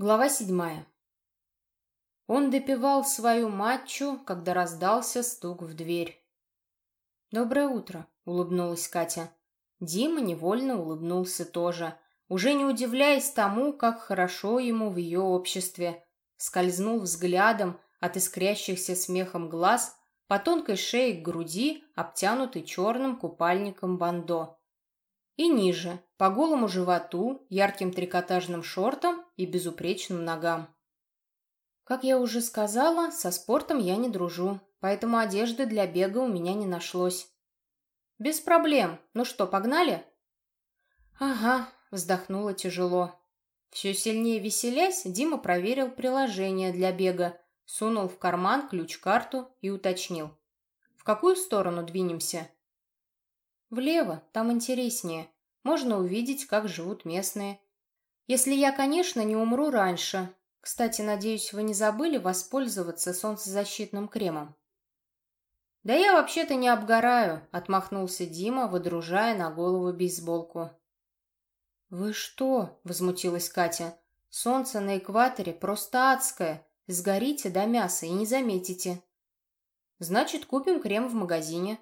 Глава седьмая. Он допивал свою матчу, когда раздался стук в дверь. «Доброе утро», — улыбнулась Катя. Дима невольно улыбнулся тоже, уже не удивляясь тому, как хорошо ему в ее обществе. Скользнул взглядом от искрящихся смехом глаз по тонкой шее к груди, обтянутой черным купальником бандо и ниже, по голому животу, ярким трикотажным шортам и безупречным ногам. Как я уже сказала, со спортом я не дружу, поэтому одежды для бега у меня не нашлось. Без проблем. Ну что, погнали? Ага, вздохнула тяжело. Все сильнее веселясь, Дима проверил приложение для бега, сунул в карман ключ-карту и уточнил. В какую сторону двинемся? Влево, там интереснее. Можно увидеть, как живут местные. Если я, конечно, не умру раньше. Кстати, надеюсь, вы не забыли воспользоваться солнцезащитным кремом. «Да я вообще-то не обгораю», — отмахнулся Дима, выдружая на голову бейсболку. «Вы что?» — возмутилась Катя. «Солнце на экваторе просто адское. Сгорите до мяса и не заметите». «Значит, купим крем в магазине»,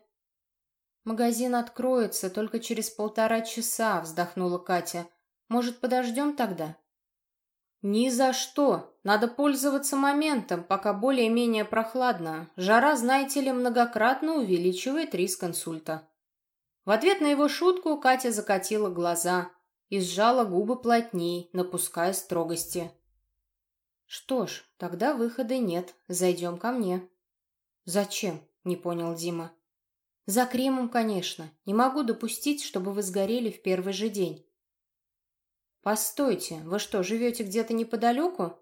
«Магазин откроется только через полтора часа», — вздохнула Катя. «Может, подождем тогда?» «Ни за что! Надо пользоваться моментом, пока более-менее прохладно. Жара, знаете ли, многократно увеличивает риск инсульта». В ответ на его шутку Катя закатила глаза и сжала губы плотней, напуская строгости. «Что ж, тогда выхода нет. Зайдем ко мне». «Зачем?» — не понял Дима. За кремом, конечно. Не могу допустить, чтобы вы сгорели в первый же день. Постойте, вы что, живете где-то неподалеку?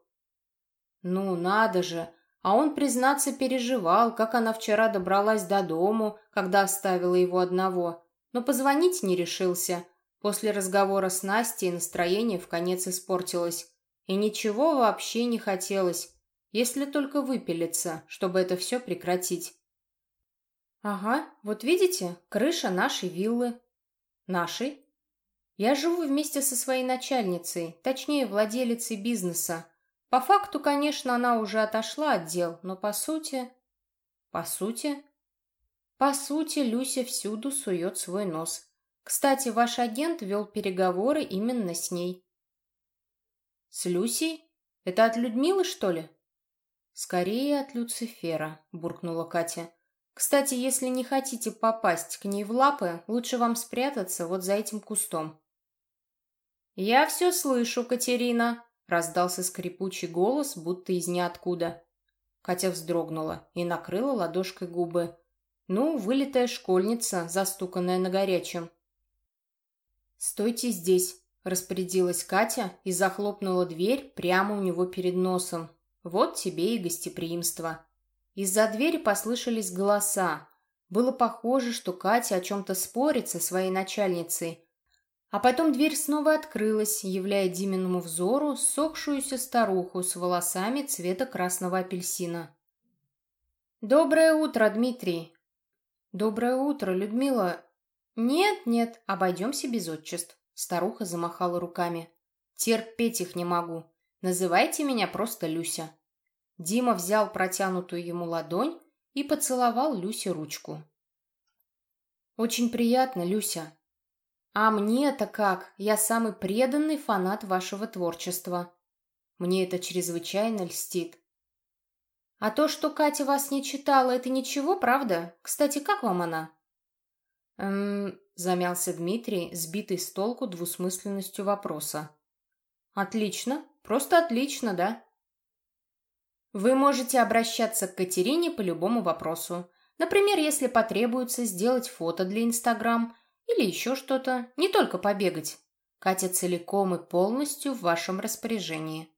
Ну, надо же. А он, признаться, переживал, как она вчера добралась до дому, когда оставила его одного. Но позвонить не решился. После разговора с Настей настроение в конец испортилось. И ничего вообще не хотелось, если только выпилиться, чтобы это все прекратить. «Ага, вот видите, крыша нашей виллы». «Нашей?» «Я живу вместе со своей начальницей, точнее, владелицей бизнеса. По факту, конечно, она уже отошла от дел, но по сути...» «По сути?» «По сути, Люся всюду сует свой нос. Кстати, ваш агент вел переговоры именно с ней». «С Люсей? Это от Людмилы, что ли?» «Скорее от Люцифера», — буркнула Катя. Кстати, если не хотите попасть к ней в лапы, лучше вам спрятаться вот за этим кустом. «Я все слышу, Катерина!» — раздался скрипучий голос, будто из ниоткуда. Катя вздрогнула и накрыла ладошкой губы. Ну, вылитая школьница, застуканная на горячем. «Стойте здесь!» — распорядилась Катя и захлопнула дверь прямо у него перед носом. «Вот тебе и гостеприимство!» Из-за двери послышались голоса. Было похоже, что Катя о чем-то спорит со своей начальницей. А потом дверь снова открылась, являя Диминому взору сохшуюся старуху с волосами цвета красного апельсина. «Доброе утро, Дмитрий!» «Доброе утро, Людмила!» «Нет, нет, обойдемся без отчеств», — старуха замахала руками. «Терпеть их не могу. Называйте меня просто Люся». Дима взял протянутую ему ладонь и поцеловал Люсе ручку. «Очень приятно, Люся. А мне-то как? Я самый преданный фанат вашего творчества. Мне это чрезвычайно льстит. А то, что Катя вас не читала, это ничего, правда? Кстати, как вам она?» «Эм...» — замялся Дмитрий, сбитый с толку двусмысленностью вопроса. «Отлично. Просто отлично, да?» Вы можете обращаться к Катерине по любому вопросу. Например, если потребуется сделать фото для Инстаграм или еще что-то, не только побегать. Катя целиком и полностью в вашем распоряжении.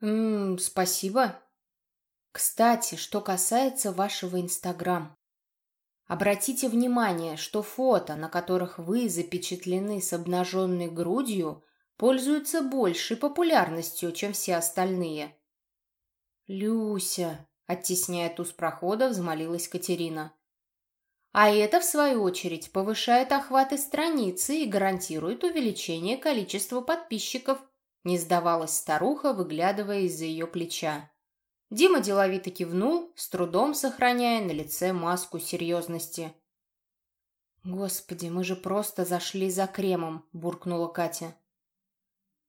Ммм, спасибо. Кстати, что касается вашего Инстаграм. Обратите внимание, что фото, на которых вы запечатлены с обнаженной грудью, пользуются большей популярностью, чем все остальные. «Люся!» — оттесняя туз прохода, взмолилась Катерина. А это, в свою очередь, повышает охваты страницы и гарантирует увеличение количества подписчиков. Не сдавалась старуха, выглядывая из-за ее плеча. Дима деловито кивнул, с трудом сохраняя на лице маску серьезности. «Господи, мы же просто зашли за кремом», — буркнула Катя.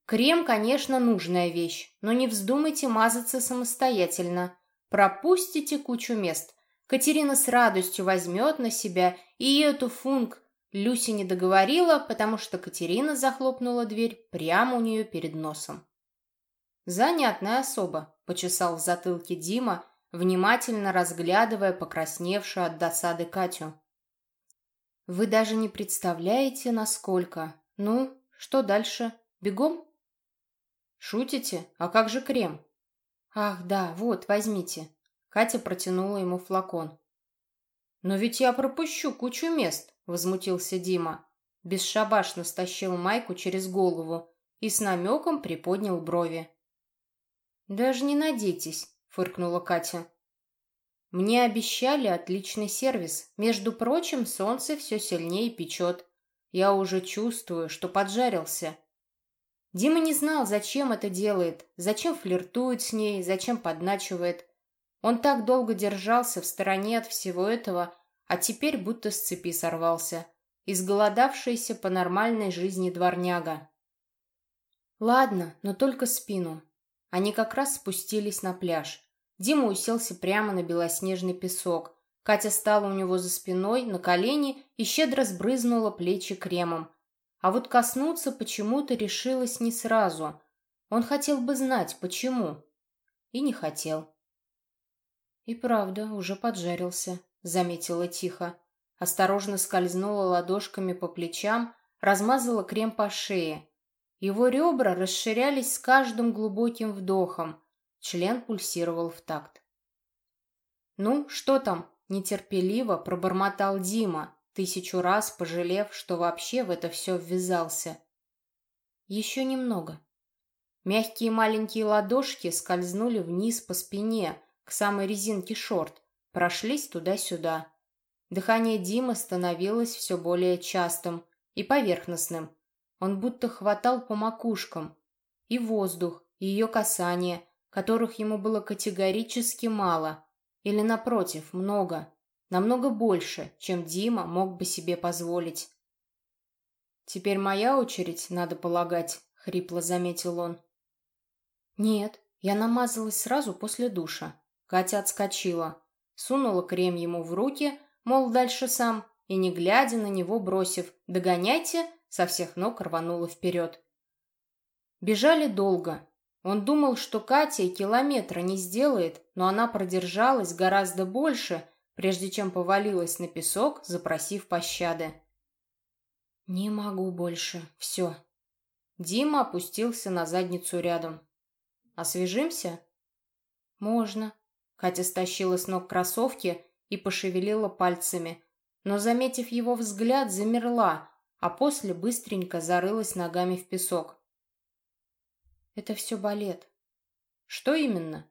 «Крем, конечно, нужная вещь, но не вздумайте мазаться самостоятельно. Пропустите кучу мест. Катерина с радостью возьмет на себя и эту функ...» Люси не договорила, потому что Катерина захлопнула дверь прямо у нее перед носом. «Занятная особа», — почесал в затылке Дима, внимательно разглядывая покрасневшую от досады Катю. Вы даже не представляете, насколько. Ну, что дальше? Бегом? Шутите? А как же крем? Ах, да, вот, возьмите. Катя протянула ему флакон. Но ведь я пропущу кучу мест, возмутился Дима. Бесшабашно стащил майку через голову и с намеком приподнял брови. «Даже не надейтесь», — фыркнула Катя. Мне обещали отличный сервис. Между прочим, солнце все сильнее печет. Я уже чувствую, что поджарился. Дима не знал, зачем это делает, зачем флиртует с ней, зачем подначивает. Он так долго держался в стороне от всего этого, а теперь будто с цепи сорвался. Изголодавшийся по нормальной жизни дворняга. Ладно, но только спину. Они как раз спустились на пляж. Дима уселся прямо на белоснежный песок. Катя стала у него за спиной, на колени и щедро сбрызнула плечи кремом. А вот коснуться почему-то решилась не сразу. Он хотел бы знать, почему. И не хотел. «И правда, уже поджарился», — заметила тихо. Осторожно скользнула ладошками по плечам, размазала крем по шее. Его ребра расширялись с каждым глубоким вдохом. Член пульсировал в такт. «Ну, что там?» — нетерпеливо пробормотал Дима, тысячу раз пожалев, что вообще в это все ввязался. «Еще немного». Мягкие маленькие ладошки скользнули вниз по спине, к самой резинке шорт, прошлись туда-сюда. Дыхание Димы становилось все более частым и поверхностным. Он будто хватал по макушкам. И воздух, и ее касание, которых ему было категорически мало, или, напротив, много, намного больше, чем Дима мог бы себе позволить. «Теперь моя очередь, надо полагать», — хрипло заметил он. «Нет, я намазалась сразу после душа». Катя отскочила, сунула крем ему в руки, мол, дальше сам, и, не глядя на него, бросив «догоняйте», со всех ног рванула вперед. Бежали долго, он думал, что Катя и километра не сделает, но она продержалась гораздо больше, прежде чем повалилась на песок, запросив пощады. «Не могу больше. Все». Дима опустился на задницу рядом. «Освежимся?» «Можно». Катя стащила с ног кроссовки и пошевелила пальцами, но, заметив его взгляд, замерла, а после быстренько зарылась ногами в песок. Это все балет. Что именно?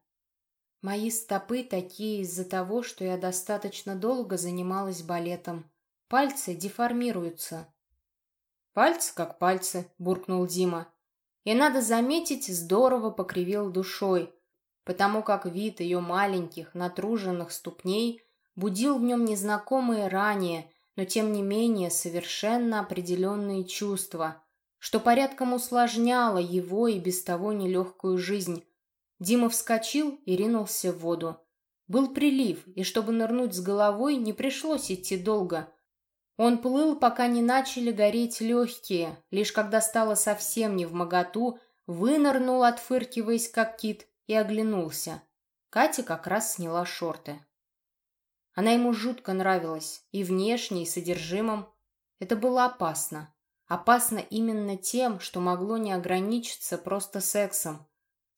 Мои стопы такие из-за того, что я достаточно долго занималась балетом. Пальцы деформируются. Пальцы как пальцы, буркнул Дима. И надо заметить, здорово покривил душой, потому как вид ее маленьких, натруженных ступней будил в нем незнакомые ранее, но тем не менее совершенно определенные чувства, что порядком усложняло его и без того нелегкую жизнь. Дима вскочил и ринулся в воду. Был прилив, и чтобы нырнуть с головой, не пришлось идти долго. Он плыл, пока не начали гореть легкие, лишь когда стало совсем не в моготу, вынырнул, отфыркиваясь, как кит, и оглянулся. Катя как раз сняла шорты. Она ему жутко нравилась, и внешне, и содержимым. Это было опасно. Опасно именно тем, что могло не ограничиться просто сексом.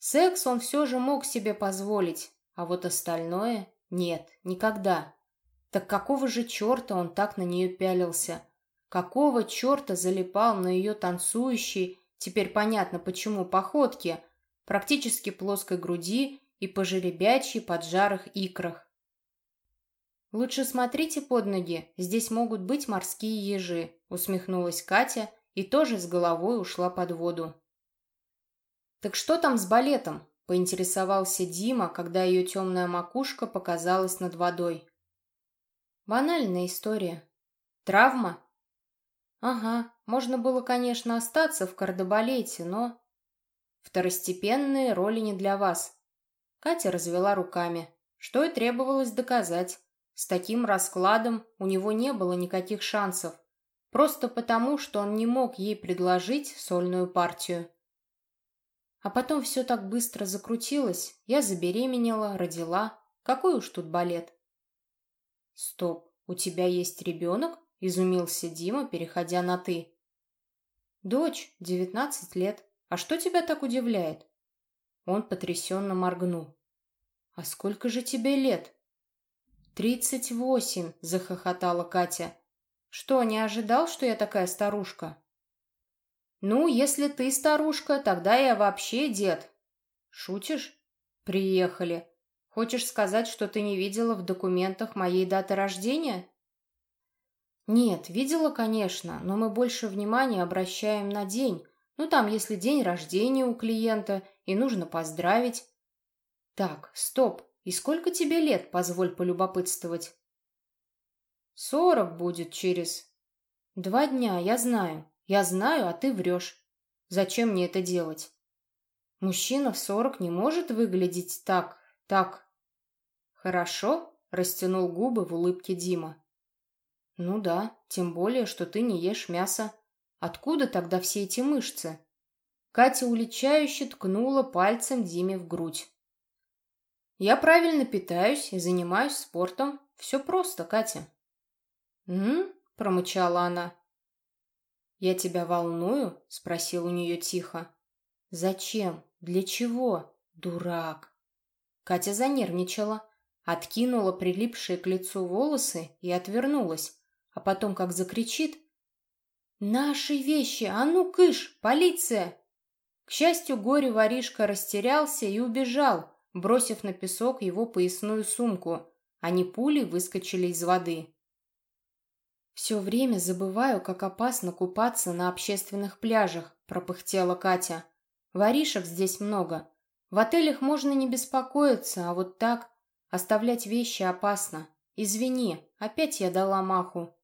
Секс он все же мог себе позволить, а вот остальное — нет, никогда. Так какого же черта он так на нее пялился? Какого черта залипал на ее танцующей, теперь понятно почему, походке, практически плоской груди и по жеребячьи поджарых икрах? «Лучше смотрите под ноги, здесь могут быть морские ежи», усмехнулась Катя и тоже с головой ушла под воду. «Так что там с балетом?» — поинтересовался Дима, когда ее темная макушка показалась над водой. «Банальная история. Травма?» «Ага, можно было, конечно, остаться в кардебалете, но...» «Второстепенные роли не для вас». Катя развела руками, что и требовалось доказать. С таким раскладом у него не было никаких шансов, просто потому, что он не мог ей предложить сольную партию. А потом все так быстро закрутилось, я забеременела, родила. Какой уж тут балет? Стоп, у тебя есть ребенок? Изумился Дима, переходя на «ты». Дочь, девятнадцать лет. А что тебя так удивляет? Он потрясенно моргнул. А сколько же тебе лет? «Тридцать восемь!» — захохотала Катя. «Что, не ожидал, что я такая старушка?» «Ну, если ты старушка, тогда я вообще дед». «Шутишь?» «Приехали. Хочешь сказать, что ты не видела в документах моей даты рождения?» «Нет, видела, конечно, но мы больше внимания обращаем на день. Ну, там, если день рождения у клиента, и нужно поздравить». «Так, стоп. И сколько тебе лет, позволь полюбопытствовать? Сорок будет через... Два дня, я знаю. Я знаю, а ты врешь. Зачем мне это делать? Мужчина в сорок не может выглядеть так, так... Хорошо, растянул губы в улыбке Дима. Ну да, тем более, что ты не ешь мясо. Откуда тогда все эти мышцы? Катя уличающе ткнула пальцем Диме в грудь. Я правильно питаюсь и занимаюсь спортом. Все просто, Катя. «М?», промычала она. «Я тебя волную?» — спросил у нее тихо. «Зачем? Для чего? Дурак!» Катя занервничала, откинула прилипшие к лицу волосы и отвернулась, а потом как закричит. «Наши вещи! А ну, кыш! Полиция!» К счастью, горе-воришка растерялся и убежал, бросив на песок его поясную сумку. Они пулей выскочили из воды. «Все время забываю, как опасно купаться на общественных пляжах», — пропыхтела Катя. «Воришек здесь много. В отелях можно не беспокоиться, а вот так оставлять вещи опасно. Извини, опять я дала маху».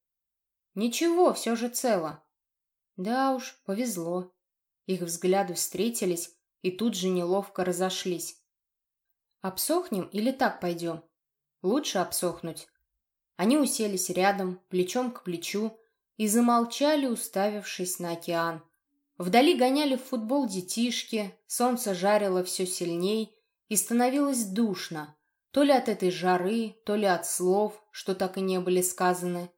«Ничего, все же цело». «Да уж, повезло». Их взгляды встретились и тут же неловко разошлись. Обсохнем или так пойдем? Лучше обсохнуть. Они уселись рядом, плечом к плечу, и замолчали, уставившись на океан. Вдали гоняли в футбол детишки, солнце жарило все сильней, и становилось душно, то ли от этой жары, то ли от слов, что так и не были сказаны.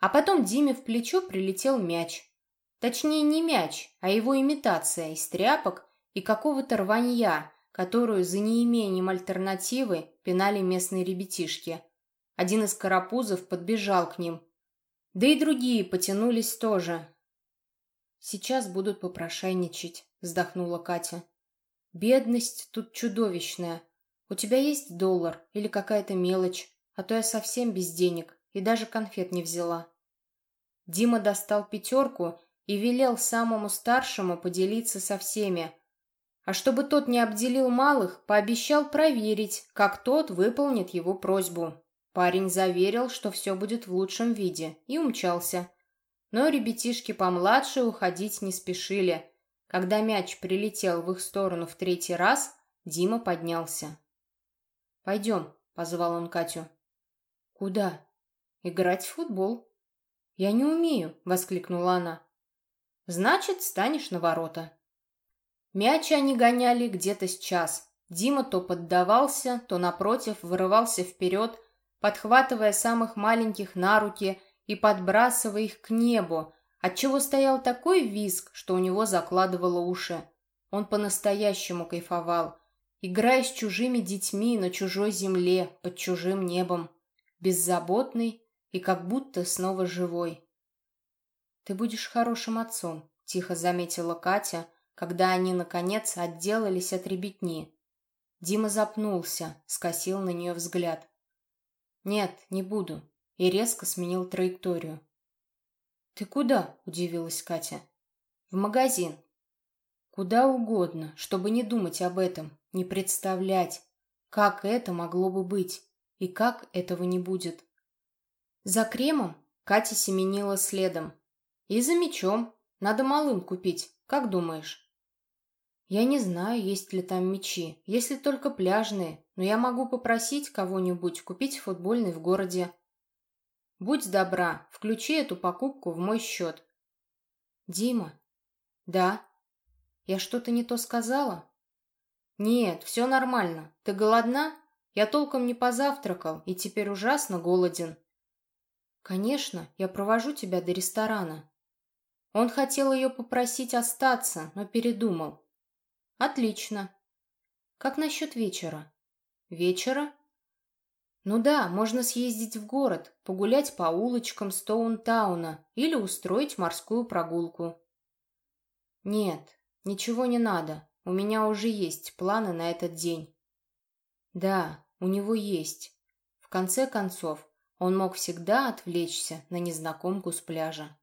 А потом Диме в плечо прилетел мяч. Точнее, не мяч, а его имитация из тряпок и какого-то рванья, которую за неимением альтернативы пинали местные ребятишки. Один из карапузов подбежал к ним. Да и другие потянулись тоже. «Сейчас будут попрошайничать», — вздохнула Катя. «Бедность тут чудовищная. У тебя есть доллар или какая-то мелочь, а то я совсем без денег и даже конфет не взяла». Дима достал пятерку и велел самому старшему поделиться со всеми, а чтобы тот не обделил малых, пообещал проверить, как тот выполнит его просьбу. Парень заверил, что все будет в лучшем виде, и умчался. Но ребятишки помладше уходить не спешили. Когда мяч прилетел в их сторону в третий раз, Дима поднялся. «Пойдем», — позвал он Катю. «Куда?» «Играть в футбол». «Я не умею», — воскликнула она. «Значит, станешь на ворота». Мяч они гоняли где-то с час. Дима то поддавался, то, напротив, вырывался вперед, подхватывая самых маленьких на руки и подбрасывая их к небу, отчего стоял такой визг, что у него закладывало уши. Он по-настоящему кайфовал, играя с чужими детьми на чужой земле, под чужим небом, беззаботный и как будто снова живой. «Ты будешь хорошим отцом», — тихо заметила Катя, — когда они, наконец, отделались от ребятни. Дима запнулся, скосил на нее взгляд. «Нет, не буду», и резко сменил траекторию. «Ты куда?» – удивилась Катя. «В магазин». Куда угодно, чтобы не думать об этом, не представлять, как это могло бы быть и как этого не будет. За кремом Катя семенила следом. И за мечом. Надо малым купить, как думаешь? Я не знаю, есть ли там мечи, если только пляжные, но я могу попросить кого-нибудь купить футбольный в городе. Будь добра, включи эту покупку в мой счет. Дима? Да. Я что-то не то сказала? Нет, все нормально. Ты голодна? Я толком не позавтракал и теперь ужасно голоден. Конечно, я провожу тебя до ресторана. Он хотел ее попросить остаться, но передумал. Отлично. Как насчет вечера? Вечера? Ну да, можно съездить в город, погулять по улочкам Стоунтауна или устроить морскую прогулку. Нет, ничего не надо. У меня уже есть планы на этот день. Да, у него есть. В конце концов, он мог всегда отвлечься на незнакомку с пляжа.